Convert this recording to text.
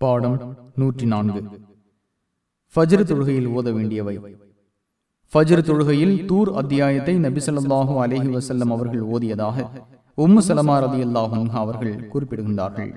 பாடம் நூற்றி நான்கு ஃபஜ்ரு தொழுகையில் ஓத வேண்டியவை. ஃபஜ்ரு தொழுகையில் தூர் அத்தியாயத்தை நபிசல்லாஹு அலஹி வசல்லம் அவர்கள் ஓதியதாக உம்மு சலமா ரதி அவர்கள் குறிப்பிடுகின்றார்கள்.